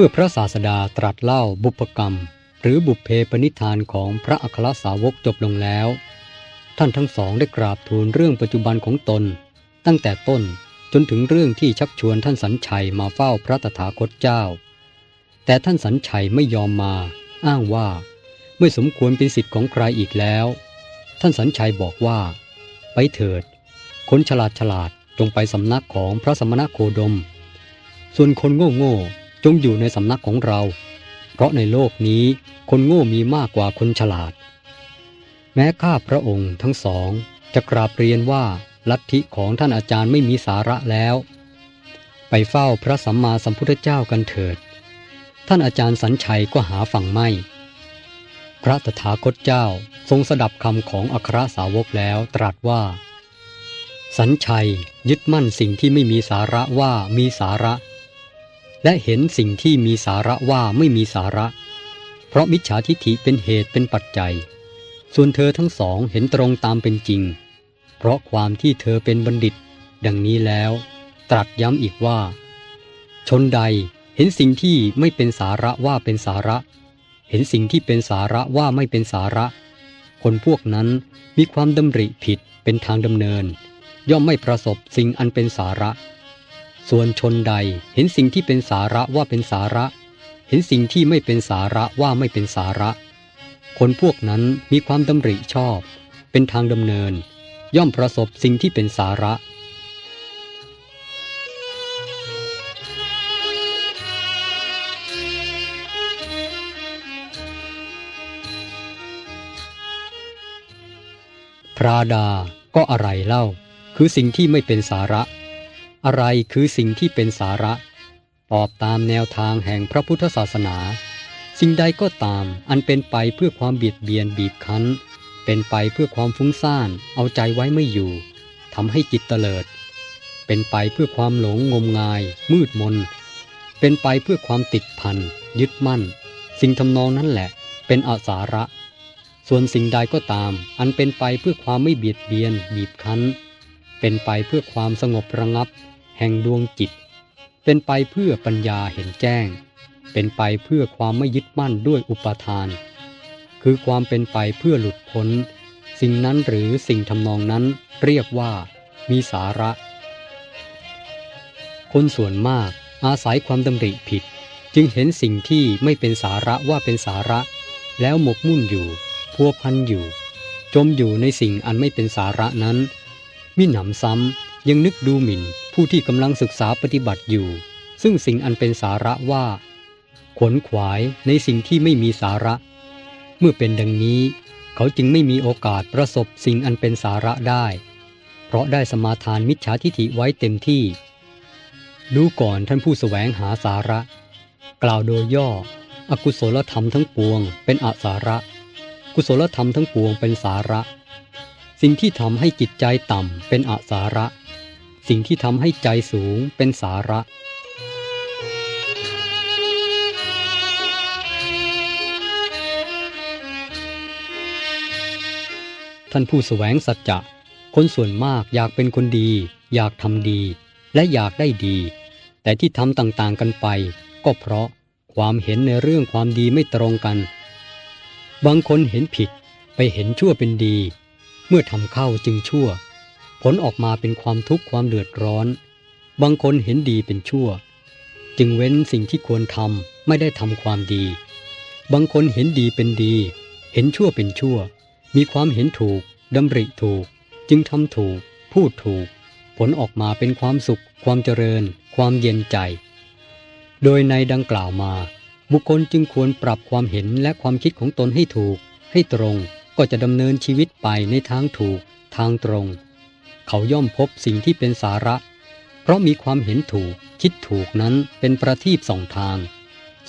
เมื่อพระศาสดาตรัสเล่าบุพกรรม หรือบุพเพปนิธานของพระอัครสาวกจบลงแล้ว ท่านทั้งสองได้กราบทูลเรื่องปัจจุบันของตน ตั้งแต่ต้นจนถึงเรื่องที่ชักชวนท่านสัญชัยมาเฝ้าพระตถาคตเจ้า แต่ท่านสัญชัยไม่ยอมมา อ้างว่า ไม่สมควรเป็นสิทธิ์ของใครอีกแล้ว ท่านสัญชัยบอกว่า ไปเถิด คนฉลาดฉลาดจงไปสำนักของพระสมณโคดม ส่วนคนโง่โง่ จงอยู่ในสำนักของเรา เพราะในโลกนี้คนโง่มีมากกว่าคนฉลาด แม้ข้าพระองค์ทั้งสองจะกราบเรียนว่าลัทธิของท่านอาจารย์ไม่มีสาระแล้ว ไปเฝ้าพระสัมมาสัมพุทธเจ้ากันเถิด ท่านอาจารย์สัญชัยก็หาฝั่งไม่ พระตถาคตเจ้าทรงสดับคำของอัครสาวกแล้วตรัสว่า สัญชัยยึดมั่นสิ่งที่ไม่มีสาระว่ามีสาระ และเห็นสิ่งที่มีสาระว่าไม่มีสาระ เพราะมิจฉาทิฐิเป็นเหตุเป็นปัจจัย ส่วนเธอทั้งสองเห็นตรงตามเป็นจริง เพราะความที่เธอเป็นบัณฑิต ดังนี้แล้ว ตรัสย้ำอีกว่า ชนใดเห็นสิ่งที่ไม่เป็นสาระว่าเป็นสาระ เห็นสิ่งที่เป็นสาระว่าไม่เป็นสาระ คนพวกนั้นมีความดำริผิดเป็นทางดำเนิน ย่อมไม่ประสบสิ่งอันเป็นสาระ ส่วนชนใดเห็นสิ่งที่เป็นสาระว่าเป็นสาระ เห็นสิ่งที่ไม่เป็นสาระว่าไม่เป็นสาระ คนพวกนั้นมีความดำริชอบ เป็นทางดำเนิน ย่อมประสบสิ่งที่เป็นสาระพระดาก็อะไรเล่า คือสิ่งที่ไม่เป็นสาระ อะไรคือสิ่งที่เป็นสาระ ตอบตามแนวทางแห่งพระพุทธศาสนา สิ่งใดก็ตามอันเป็นไปเพื่อความเบียดเบียนบีบคั้น เป็นไปเพื่อความฟุ้งซ่านเอาใจไว้ไม่อยู่ทำให้จิตเตลิด เป็นไปเพื่อความหลงงมงาย มืดมน เป็นไปเพื่อความติดพันยึดมั่น สิ่งทำนองนั้นแหละ เป็นอาสาระ ส่วนสิ่งใดก็ตาม อันเป็นไปเพื่อความไม่เบียดเบียนบีบคั้น เป็นไปเพื่อความสงบระงับ แห่งดวงจิต เป็นไปเพื่อปัญญาเห็นแจ้ง เป็นไปเพื่อความไม่ยึดมั่นด้วยอุปทาน คือความเป็นไปเพื่อหลุดพ้น สิ่งนั้นหรือสิ่งทำนองนั้นเรียกว่ามีสาระ คนส่วนมากอาศัยความดำริผิด จึงเห็นสิ่งที่ไม่เป็นสาระว่าเป็นสาระ แล้วหมกมุ่นอยู่ พัวพันอยู่ จมอยู่ในสิ่งอันไม่เป็นสาระนั้นมิหนำซ้ำ ยังนึกดูหมิ่นผู้ที่กำลังศึกษาปฏิบัติอยู่ ซึ่งสิ่งอันเป็นสาระว่า ขนขวายในสิ่งที่ไม่มีสาระ เมื่อเป็นดังนี้ เขาจึงไม่มีโอกาสประสบสิ่งอันเป็นสาระได้ เพราะได้สมาทานมิจฉาทิฐิไว้เต็มที่ ดูก่อนท่านผู้สแสวงหาสาระ กล่าวโดยย่อ อกุศลธรรมทั้งปวง เป็นอสาระ กุศลธรรมทั้งปวงเป็นสาระ สิ่งที่ทำให้จิตใจต่ำเป็นอสาระ สิ่งที่ทำให้ใจสูงเป็นสาระ ท่านผู้สแสวงสัจจะ คนส่วนมากอยากเป็นคนดี อยากทำดี และอยากได้ดี แต่ที่ทำต่างๆกันไป ก็เพราะความเห็นในเรื่องความดีไม่ตรงกัน บางคนเห็นผิดไปเห็นชั่วเป็นดี เมื่อทำเข้าจึงชั่ว ผลออกมาเป็นความทุกข์ความเดือดร้อน บางคนเห็นดีเป็นชั่ว จึงเว้นสิ่งที่ควรทำไม่ได้ทำความดี บางคนเห็นดีเป็นดี เห็นชั่วเป็นชั่ว มีความเห็นถูกดำริถูก จึงทำถูก พูดถูก ผลออกมาเป็นความสุข ความเจริญ ความเย็นใจ โดยในดังกล่าวมา บุคคลจึงควรปรับความเห็นและความคิดของตนให้ถูก ให้ตรงก็จะดำเนินชีวิตไปในทางถูก ทางตรง เขาย่อมพบสิ่งที่เป็นสาระ เพราะมีความเห็นถูก คิดถูกนั้นเป็นประทีปสองทาง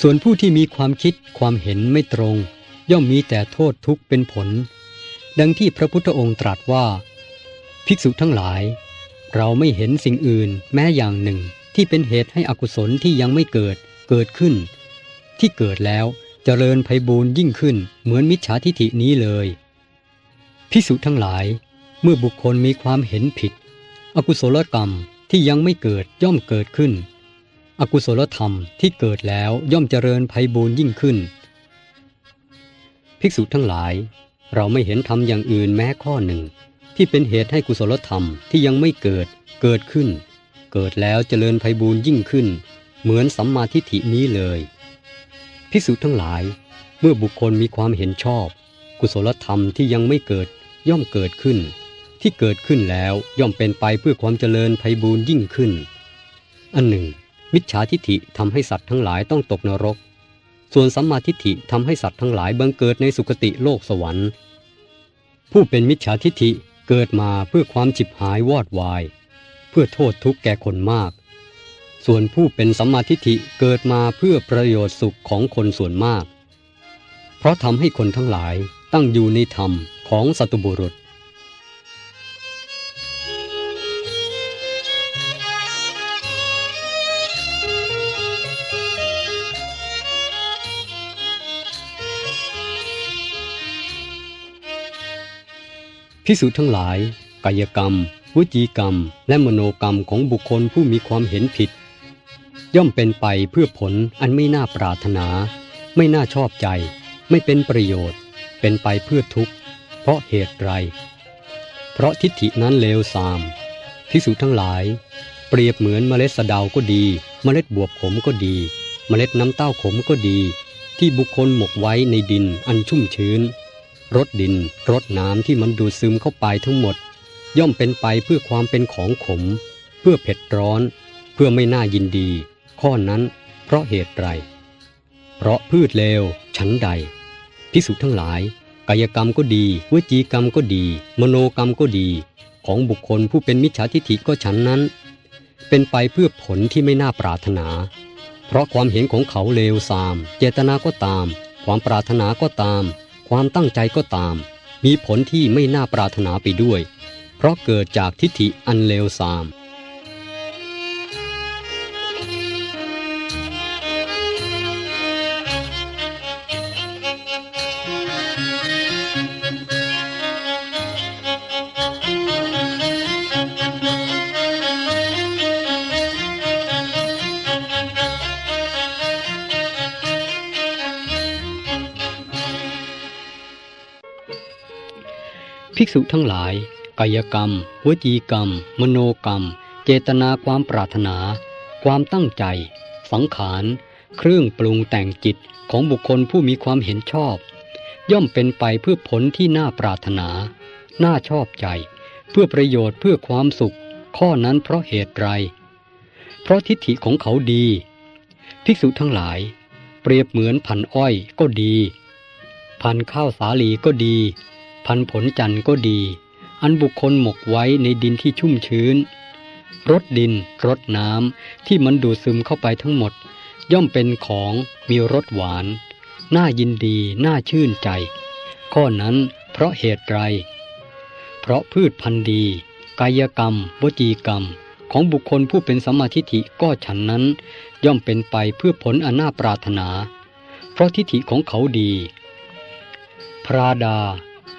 ส่วนผู้ที่มีความคิดความเห็นไม่ตรง ย่อมมีแต่โทษทุกข์เป็นผล ดังที่พระพุทธองค์ตรัสว่า ภิกษุทั้งหลาย เราไม่เห็นสิ่งอื่นแม้อย่างหนึ่งที่เป็นเหตุให้อกุศลที่ยังไม่เกิดเกิดขึ้น ที่เกิดแล้วจเจริญไพบูรยิ่งขึ้นเหมือนมิจฉาทิฐินี้เลยภิกษุทั้งหลาย เมื่อบุคคลมีความเห็นผิด อกุศลกรรมที่ยังไม่เกิดย่อมเกิดขึ้น อกุศลธรรมที่เกิดแล้วย่อมเจริญไพบูรยิ่งขึ้น ภิกษุทั้งหลาย เราไม่เห็นธรรมอย่างอื่นแม้ข้อหนึ่ง ที่เป็นเหตุให้กุศลธรรมที่ยังไม่เกิดเกิดขึ้น เกิดแล้วเจริญไพบูรยิ่งขึ้น เหมือนสัมมาทิฏฐินี้เลย ภิกษุทั้งหลาย เมื่อบุคคลมีความเห็นชอบ กุศลธรรมที่ยังไม่เกิดย่อมเกิดขึ้น ที่เกิดขึ้นแล้วย่อมเป็นไปเพื่อความเจริญไพบูรยิ่งขึ้น อันหนึ่ง มิจฉาทิฏฐิทำให้สัตว์ทั้งหลายต้องตกนรก ส่วนสัมมาทิฏฐิทำให้สัตว์ทั้งหลายบังเกิดในสุคติโลกสวรรค์ ผู้เป็นมิจฉาทิฏฐิเกิดมาเพื่อความจิบหายวอดวาย เพื่อโทษทุกข์แก่คนมาก ส่วนผู้เป็นสัมมาทิฏฐิเกิดมาเพื่อประโยชน์สุขของคนส่วนมาก เพราะทำให้คนทั้งหลายตั้งอยู่ในธรรมของสัตบุรุษ พิสุทั้งหลาย กายกรรม วจีกรรม และมโนกรรมของบุคคลผู้มีความเห็นผิด ย่อมเป็นไปเพื่อผลอันไม่น่าปรารถนา ไม่น่าชอบใจ ไม่เป็นประโยชน์ เป็นไปเพื่อทุกข์ เพราะเหตุไร เพราะทิฏฐินั้นเลวทราม พิสุทั้งหลาย เปรียบเหมือนเมล็ดสะเดาก็ดี เมล็ดบวบขมก็ดี เมล็ดน้ำเต้าขมก็ดี ที่บุคคลหมกไว้ในดินอันชุ่มชื้น รดดินรดน้ำที่มันดูดซึมเข้าไปทั้งหมด ย่อมเป็นไปเพื่อความเป็นของขม เพื่อเผ็ดร้อน เพื่อไม่น่ายินดี ข้อนั้นเพราะเหตุไร เพราะพืชเลวชั้นใดพิสุทั้งหลาย กายกรรมก็ดีวจีกรรมก็ดี มโนกรรมก็ดี ของบุคคลผู้เป็นมิจฉาทิฏฐิก็ฉันนั้น เป็นไปเพื่อผลที่ไม่น่าปรารถนา เพราะความเห็นของเขาเลวทราม เจตนาก็ตาม ความปรารถนาก็ตาม ความตั้งใจก็ตาม มีผลที่ไม่น่าปรารถนาไปด้วย เพราะเกิดจากทิฏฐิอันเลวทราม ภิกษุทั้งหลาย กายกรรม วจีกรรม มโนกรรม เจตนาความปรารถนา ความตั้งใจ สังขารเครื่องปรุงแต่งจิตของบุคคลผู้มีความเห็นชอบ ย่อมเป็นไปเพื่อผลที่น่าปรารถนา น่าชอบใจ เพื่อประโยชน์เพื่อความสุข ข้อนั้นเพราะเหตุไร เพราะทิฏฐิของเขาดี ภิกษุทั้งหลาย เปรียบเหมือนพันอ้อยก็ดี พันข้าวสาลีก็ดี พันผลจันทร์ก็ดี อันบุคคลหมกไว้ในดินที่ชุ่มชื้นรดดินรดน้ำที่มันดูดซึมเข้าไปทั้งหมด ย่อมเป็นของมีรสหวาน น่ายินดีน่าชื่นใจ ข้อนั้นเพราะเหตุไร เพราะพืชพันธุ์ดี กายกรรมวจีกรรม ของบุคคลผู้เป็นสมาธิฐิก็ฉันนั้น ย่อมเป็นไปเพื่อผลอนาปรารถนา เพราะทิฏฐิของเขาดี พระดา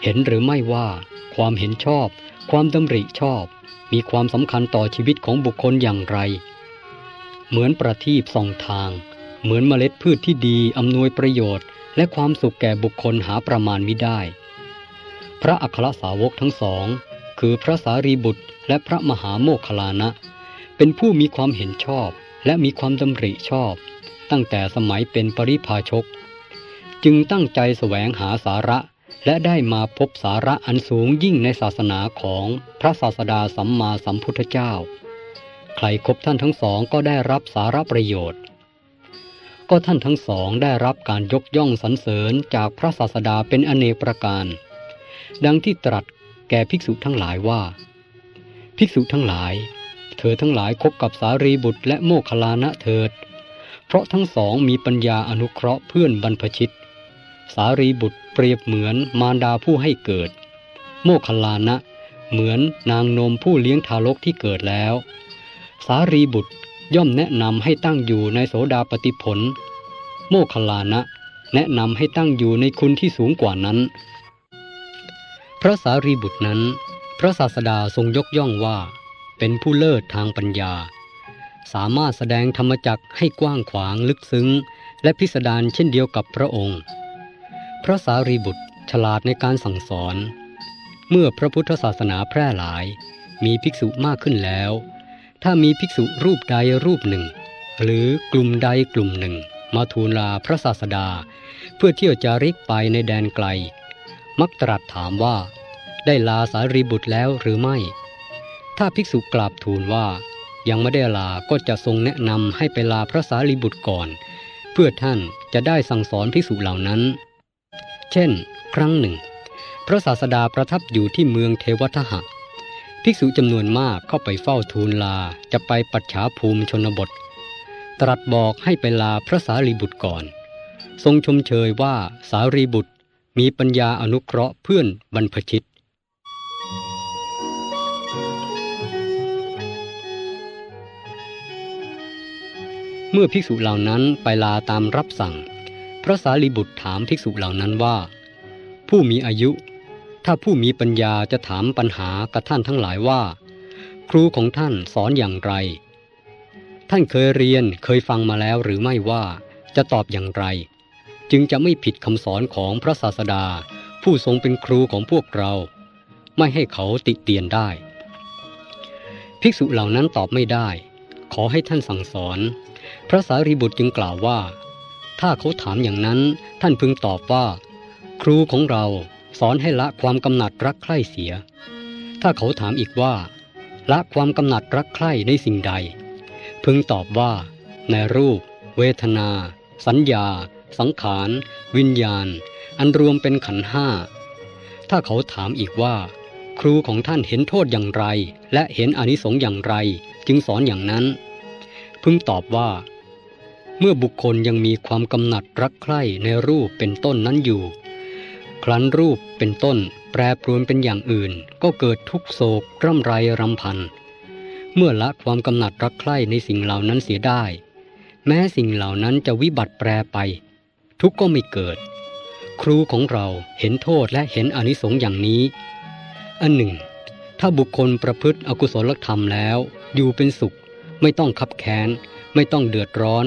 เห็นหรือไม่ว่า ความเห็นชอบ ความดำริชอบ มีความสำคัญต่อชีวิตของบุคคลอย่างไร เหมือนประทีปส่องทาง เหมือนเมล็ดพืชที่ดีอำนวยประโยชน์ และความสุขแก่บุคคลหาประมาณมิได้ พระอัครสาวกทั้งสอง คือพระสารีบุตรและพระมหาโมคคลานะ เป็นผู้มีความเห็นชอบ และมีความดำริชอบ ตั้งแต่สมัยเป็นปริพาชก จึงตั้งใจแสวงหาสาระ และได้มาพบสาระอันสูงยิ่งในศาสนาของพระศาสดาสัมมาสัมพุทธเจ้า ใครครบท่านทั้งสองก็ได้รับสาระประโยชน์ ก็ท่านทั้งสองได้รับการยกย่องสรรเสริญจากพระศาสดาเป็นอเนกประการ ดังที่ตรัสแก่ภิกษุทั้งหลายว่า ภิกษุทั้งหลาย เธอทั้งหลายคบกับสารีบุตรและโมคคลานะเถิด เพราะทั้งสองมีปัญญาอนุเคราะห์เพื่อนบรรพชิต สารีบุตรเปรียบเหมือนมารดาผู้ให้เกิด โมคคลานะ เหมือนนางนมผู้เลี้ยงทารกที่เกิดแล้ว สารีบุตรย่อมแนะนำให้ตั้งอยู่ในโสดาปติผล โมคคลานะ แนะนำให้ตั้งอยู่ในคุณที่สูงกว่านั้น พระสารีบุตรนั้น พระศาสดาทรงยกย่องว่า เป็นผู้เลิศทางปัญญาสสามารถแสดงธรรมจักให้กว้างขวางลึกซึ้ง และพิสดารเช่นเดียวกับพระองค์ พระสารีบุตรฉลาดในการสั่งสอน เมื่อพระพุทธศาสนาแพร่หลาย มีภิกษุมากขึ้นแล้ว ถ้ามีภิกษุรูปใดรูปหนึ่ง หรือกลุ่มใดกลุ่มหนึ่ง มาทูลลาพระศาสดา เพื่อเที่ยวจาริกไปในแดนไกล มักตรัสถามว่า ได้ลาสารีบุตรแล้วหรือไม่ ถ้าภิกษุกราบทูลว่า ยังไม่ได้ลาก็จะทรงแนะนำให้ไปลาพระสารีบุตรก่อน เพื่อท่านจะได้สั่งสอนภิกษุเหล่านั้น เช่น ครั้งหนึ่ง พระศาสดาประทับอยู่ที่เมืองเทวทหะ ภิกษุจำนวนมากเข้าไปเฝ้าทูลลาจะไปปัจฉาภูมิชนบท ตรัสบอกให้ไปลาพระสารีบุตรก่อน ทรงชมเชยว่าสารีบุตรมีปัญญาอนุเคราะห์เพื่อนบรรพชิตเมื่อภิกษุเหล่านั้นไปลาตามรับสั่ง พระสารีบุตรถามภิกษุเหล่านั้นว่า ผู้มีอายุ ถ้าผู้มีปัญญาจะถามปัญหากับท่านทั้งหลายว่า ครูของท่านสอนอย่างไร ท่านเคยเรียนเคยฟังมาแล้วหรือไม่ว่าจะตอบอย่างไร จึงจะไม่ผิดคำสอนของพระศาสดา ผู้ทรงเป็นครูของพวกเรา ไม่ให้เขาติเตียนได้ ภิกษุเหล่านั้นตอบไม่ได้ ขอให้ท่านสั่งสอน พระสารีบุตรจึงกล่าวว่า ถ้าเขาถามอย่างนั้น ท่านพึงตอบว่า ครูของเราสอนให้ละความกำหนัดรักใคร่เสีย ถ้าเขาถามอีกว่า ละความกำหนัดรักใคร่ในสิ่งใด พึงตอบว่า ในรูป เวทนา สัญญา สังขาร วิญญาณ อันรวมเป็นขันห้า ถ้าเขาถามอีกว่า ครูของท่านเห็นโทษอย่างไร และเห็นอนิสงส์อย่างไร จึงสอนอย่างนั้น พึงตอบว่า เมื่อบุคคลยังมีความกำหนัดรักใคร่ในรูปเป็นต้นนั้นอยู่ ครั้นรูปเป็นต้นแปรปรวนเป็นอย่างอื่น ก็เกิดทุกโศกร่ำไรรำพัน เมื่อละความกำหนัดรักใคร่ในสิ่งเหล่านั้นเสียได้ แม้สิ่งเหล่านั้นจะวิบัติแปรไป ทุกก็ไม่เกิด ครูของเราเห็นโทษและเห็นอนิสงส์อย่างนี้ อันหนึ่ง ถ้าบุคคลประพฤติอกุศลธรรมแล้ว อยู่เป็นสุข ไม่ต้องขับแค้น ไม่ต้องเดือดร้อน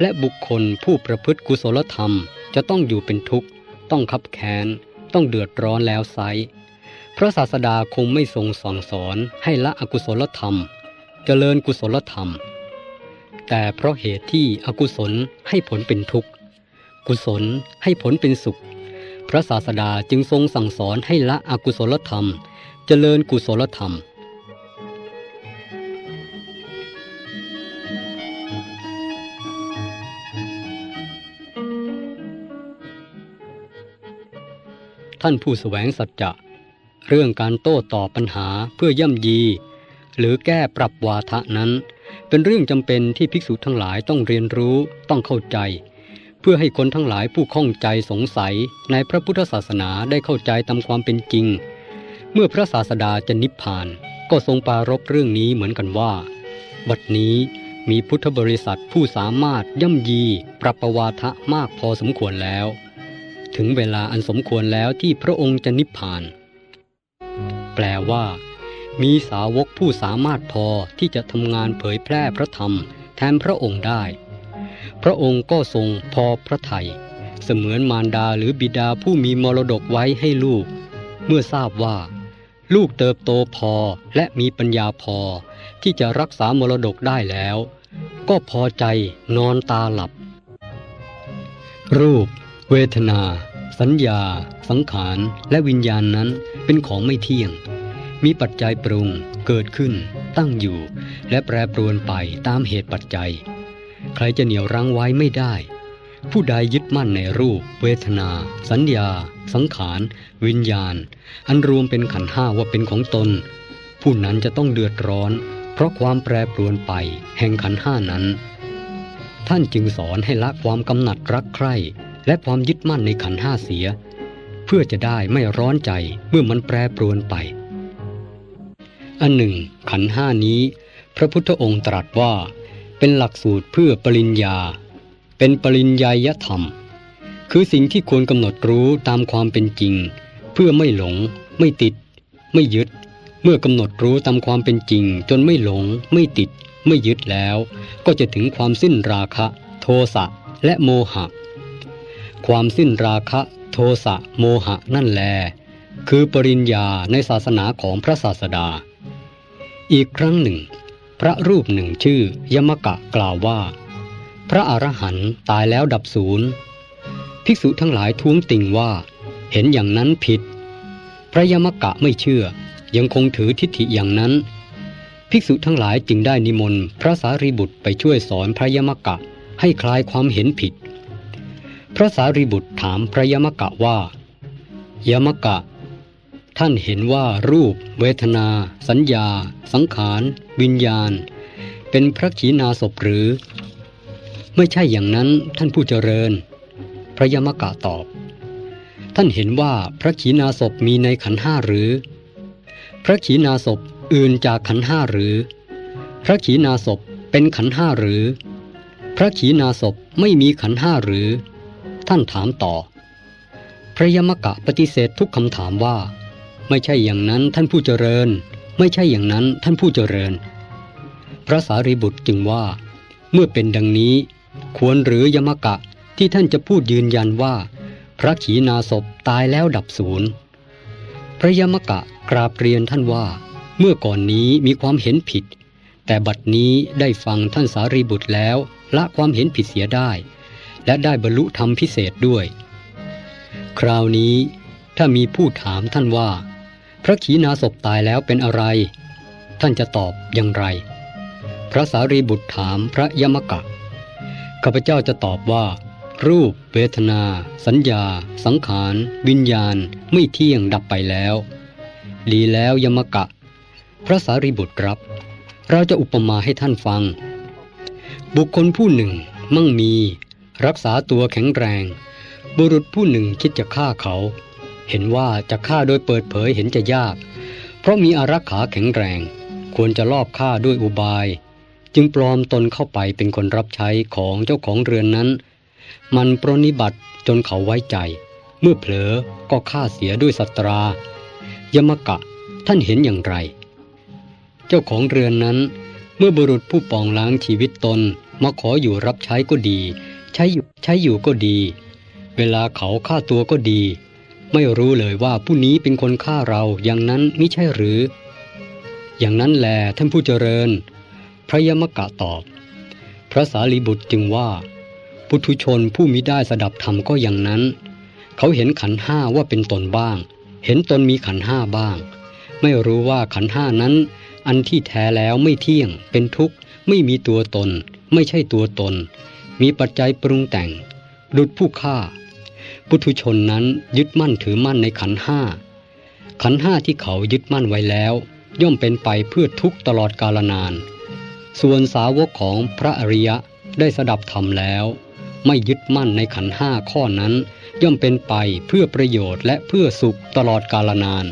และบุคคลผู้ประพฤติกุศลธรรม จะต้องอยู่เป็นทุกข์ ต้องขับแค้น ต้องเดือดร้อนแล้วไซพระศาสดาคงไม่ทรงสั่งสอนให้ละอกุศลธรรมเจริญกุศลธรรม แต่เพราะเหตุที่อกุศลให้ผลเป็นทุกข์ กุศลให้ผลเป็นสุข พระศาสดาจึงทรงสั่งสอนให้ละอกุศลธรรมเจริญกุศลธรรม ท่านผู้แสวงสัจจะ เรื่องการโต้ตอบปัญหาเพื่อย่ำยี หรือแก้ปรับวาทะนั้น เป็นเรื่องจำเป็นที่ภิกษุทั้งหลายต้องเรียนรู้ต้องเข้าใจ เพื่อให้คนทั้งหลายผู้ข้องใจสงสัยในพระพุทธศาสนาได้เข้าใจตามความเป็นจริง เมื่อพระศาสดาจะนิพพาน ก็ทรงปรารบเรื่องนี้เหมือนกันว่า บัดนี้มีพุทธบริษัทผู้สามารถย่ำยี ปรับประวาทะมากพอสมควรแล้ว ถึงเวลาอันสมควรแล้วที่พระองค์จะนิพพาน แปลว่า มีสาวกผู้สามารถพอที่จะทำงานเผยแพร่พระธรรม แทนพระองค์ได้ พระองค์ก็ทรงพอพระทยัยเสมือนมารดาหรือบิดาผู้มีมรดกไว้ให้ลูก เมื่อทราบว่า ลูกเติบโตพอและมีปัญญาพอ ที่จะรักษามรดกได้แล้ว ก็พอใจนอนตาหลับ รูป เวทนา สัญญา สังขาร และวิญญาณนั้นเป็นของไม่เที่ยง มีปัจจัยปรุง เกิดขึ้น ตั้งอยู่ และแปรปรวนไปตามเหตุปัจจัย ใครจะเหนี่ยวรั้งไว้ไม่ได้ ผู้ใดยึดมั่นในรูป เวทนา สัญญา สังขาร วิญญาณ อันรวมเป็นขันห้าว่าเป็นของตน ผู้นั้นจะต้องเดือดร้อน เพราะความแปรปรวนไป แห่งขันห้านั้น ท่านจึงสอนให้ละความกำหนัดรักใคร่ และความยึดมั่นในขันห้าเสีย เพื่อจะได้ไม่ร้อนใจเมื่อมันแปรปรวนไป อันหนึ่ง ขันห้านี้ พระพุทธองค์ตรัสว่า เป็นหลักสูตรเพื่อปริญญา เป็นปริญญายธรรม คือสิ่งที่ควรกำหนดรู้ตามความเป็นจริง เพื่อไม่หลง ไม่ติด ไม่ยึด เมื่อกำหนดรู้ตามความเป็นจริง จนไม่หลง ไม่ติด ไม่ยึดแล้ว ก็จะถึงความสิ้นราคะ โทสะและโมหะ ความสิ้นราคะโทสะโมหะนั่นแล คือปริญญาในศาสนาของพระศาสดา อีกครั้งหนึ่ง พระรูปหนึ่งชื่อยมกะกล่าวว่า พระอรหันต์ตายแล้วดับศูนย์ภิกษุทั้งหลายท้วงติงว่า เห็นอย่างนั้นผิด พระยมกะไม่เชื่อยังคงถือทิฏฐิอย่างนั้น ภิกษุทั้งหลายจึงได้นิมนต์ พระสารีบุตรไปช่วยสอนพระยมกะให้คลายความเห็นผิด พระสารีบุตรถามพระยมกะว่า ยมกะ ท่านเห็นว่ารูป เวทนา สัญญา สังขาร วิญญาณ เป็นพระขีณาสพหรือ ไม่ใช่อย่างนั้นท่านผู้เจริญ พระยมกะตอบ ท่านเห็นว่าพระขีณาสพมีในขันห้าหรือ พระขีณาสพอื่นจากขันห้าหรือ พระขีณาสพเป็นขันห้าหรือ พระขีณาสพไม่มีขันห้าหรือ ท่านถามต่อ พระยมกะปฏิเสธทุกคำถามว่า ไม่ใช่อย่างนั้นท่านผู้เจริญ ไม่ใช่อย่างนั้นท่านผู้เจริญ พระสารีบุตรจึงว่า เมื่อเป็นดังนี้ ควรหรือยมกะที่ท่านจะพูดยืนยันว่า พระขีณาสพตายแล้วดับศูนย์พระยมกะกราบเรียนท่านว่า เมื่อก่อนนี้มีความเห็นผิด แต่บัดนี้ได้ฟังท่านสารีบุตรแล้วละความเห็นผิดเสียได้ และได้บรรลุธรรมพิเศษด้วย คราวนี้ถ้ามีผู้ถามท่านว่า พระขีณาสพตายแล้วเป็นอะไร ท่านจะตอบอย่างไร พระสารีบุตรถามพระยมกะข้าพเจ้าจะตอบว่า รูป เวทนา สัญญา สังขาร วิญญาณ ไม่เที่ยงดับไปแล้ว ดีแล้วยมกะ พระสารีบุตรรับ เราจะอุปมาให้ท่านฟัง บุคคลผู้หนึ่ง มั่งมี รักษาตัวแข็งแรง บุรุษผู้หนึ่งคิดจะฆ่าเขา เห็นว่าจะฆ่าโดยเปิดเผยเห็นจะยาก เพราะมีอารักขาแข็งแรง ควรจะลอบฆ่าด้วยอุบาย จึงปลอมตนเข้าไปเป็นคนรับใช้ของเจ้าของเรือนนั้น มันปรนิบัติจนเขาไว้ใจ เมื่อเผลอก็ฆ่าเสียด้วยสัตรายมกะท่านเห็นอย่างไร เจ้าของเรือนนั้น เมื่อบุรุษผู้ปองล้างชีวิตตนมาขออยู่รับใช้ก็ดี ใช้อยู่ใช้อยู่ก็ดี เวลาเขาฆ่าตัวก็ดี ไม่รู้เลยว่าผู้นี้เป็นคนฆ่าเราอย่างนั้นไม่ใช่หรือ อย่างนั้นแหลท่านผู้เจริญ พระยมกะตอบ พระสารีบุตรจึงว่า ปุถุชนผู้มิได้สดับธรรมก็อย่างนั้น เขาเห็นขันห้าว่าเป็นตนบ้าง เห็นตนมีขันห้าบ้าง ไม่รู้ว่าขันห้านั้น อันที่แท้แล้วไม่เที่ยง เป็นทุกข์ไม่มีตัวตน ไม่ใช่ตัวตน มีปัจจัยปรุงแต่งดุดผู้ฆ่า ปุถุชนนั้นยึดมั่นถือมั่นในขันห้า ขันห้าที่เขายึดมั่นไว้แล้ว ย่อมเป็นไปเพื่อทุกตลอดกาลนาน ส่วนสาวกของพระอริยะได้สดับธรรมแล้ว ไม่ยึดมั่นในขันห้าข้อนั้น ย่อมเป็นไปเพื่อประโยชน์และเพื่อสุขตลอดกาลนาน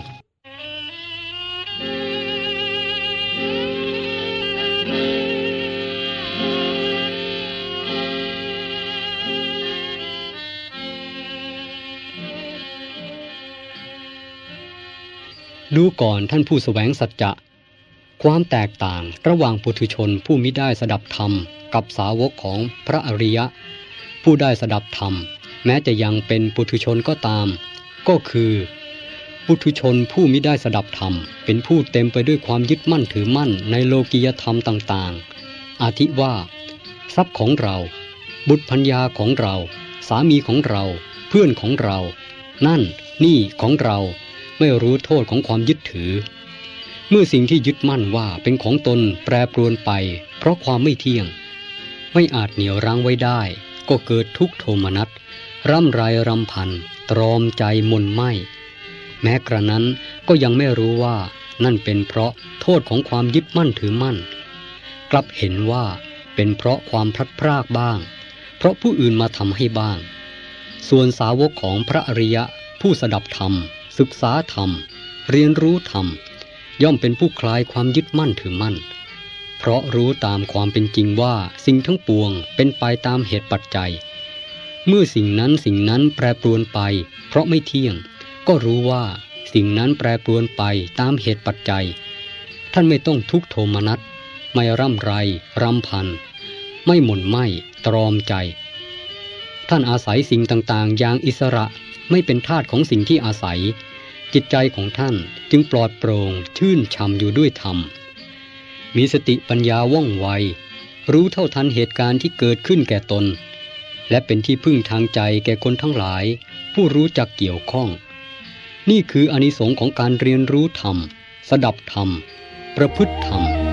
ดูก่อนท่านผู้สแสวงสัจจะ ความแตกต่างระหว่างปุถุชนผู้มิได้สดับธรรม กับสาวกของพระอริยะ ผู้ได้สดับธรรม แม้จะยังเป็นปุถุชนก็ตาม ก็คือ ปุถุชนผู้มิได้สดับธรรม เป็นผู้เต็มไปด้วยความยึดมั่นถือมั่นในโลกียธรรมต่างๆ อาทิว่า ทรัพย์ของเรา บุตรพัญญาของเรา สามีของเรา เพื่อนของเรา นั่นนี่ของเรา ไม่รู้โทษของความยึดถือ เมื่อสิ่งที่ยึดมั่นว่าเป็นของตนแปรปรวนไป เพราะความไม่เที่ยง ไม่อาจเหนี่ยวรั้งไว้ได้ ก็เกิดทุกโทมนัสร่ำไรรำพัน ตรอมใจมนไหมแม้กระนั้นก็ยังไม่รู้ว่านั่นเป็นเพราะโทษของความยึดมั่นถือมั่น กลับเห็นว่าเป็นเพราะความพลัดพรากบ้าง เพราะผู้อื่นมาทำให้บ้าง ส่วนสาวกของพระอริยะผู้สดับธรรม ศึกษาธรรม เรียนรู้ธรรม ย่อมเป็นผู้คลายความยึดมั่นถือมั่น เพราะรู้ตามความเป็นจริงว่าสิ่งทั้งปวงเป็นไปตามเหตุปัจจัย เมื่อสิ่งนั้นสิ่งนั้นแปรปรวนไป เพราะไม่เที่ยง ก็รู้ว่าสิ่งนั้นแปรปรวนไปตามเหตุปัจจัย ท่านไม่ต้องทุกโทมนัสไม่ร่ำไรรำพัน ไม่หม่นไหมตรอมใจ ท่านอาศัยสิ่งต่างๆ อย่างอิสระ ไม่เป็นทาสของสิ่งที่อาศัย จิตใจของท่านจึงปลอดโปร่งชื่นช่ำอยู่ด้วยธรรม มีสติปัญญาว่องไว รู้เท่าทันเหตุการณ์ที่เกิดขึ้นแก่ตน และเป็นที่พึ่งทางใจแก่คนทั้งหลาย ผู้รู้จักเกี่ยวข้อง นี่คืออนิสงค์ของการเรียนรู้ธรรม สดับธรรม ประพฤติธรรม